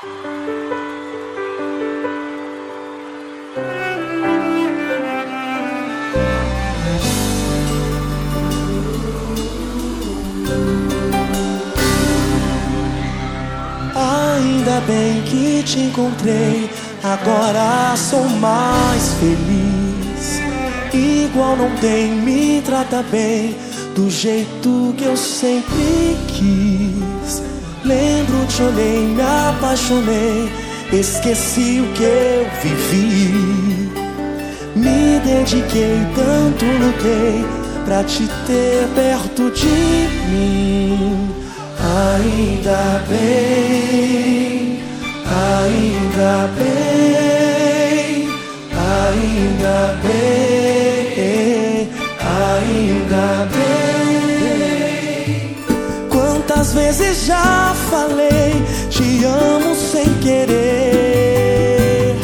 Ainda bem que te encontrei, agora sou mais feliz. Igual não tem, me trata bem, do jeito que eu sempre quis. Lembro, te olhei, me apaixonei, esqueci o que eu vivi. Me dediquei, tanto lutei pra te ter perto de mim. Ainda bem, ainda bem, ainda bem, ainda bem. Vezes já falei, te amo sem querer.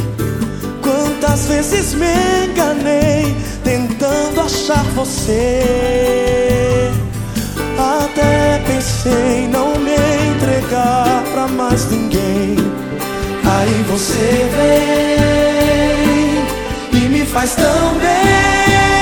Quantas vezes me enganei, tentando achar você. Até pensei não me entregar pra mais ninguém. Aí você vem e me faz tão bem.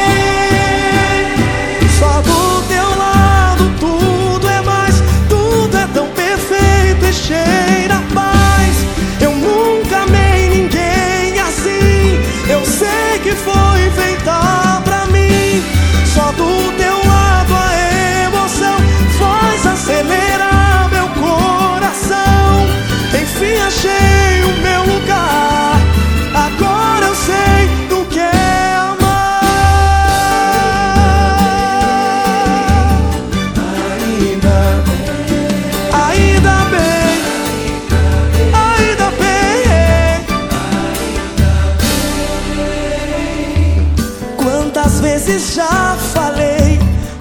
Quantas vezes já falei,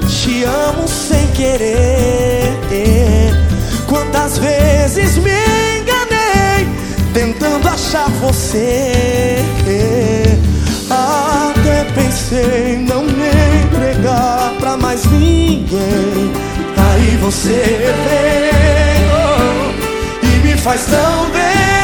te amo sem querer. Quantas vezes me enganei, tentando achar você. Até pensei não me entregar pra mais ninguém. Aí você vem oh, e me faz tão bem.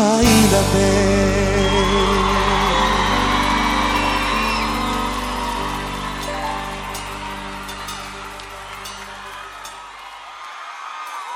ainda bem.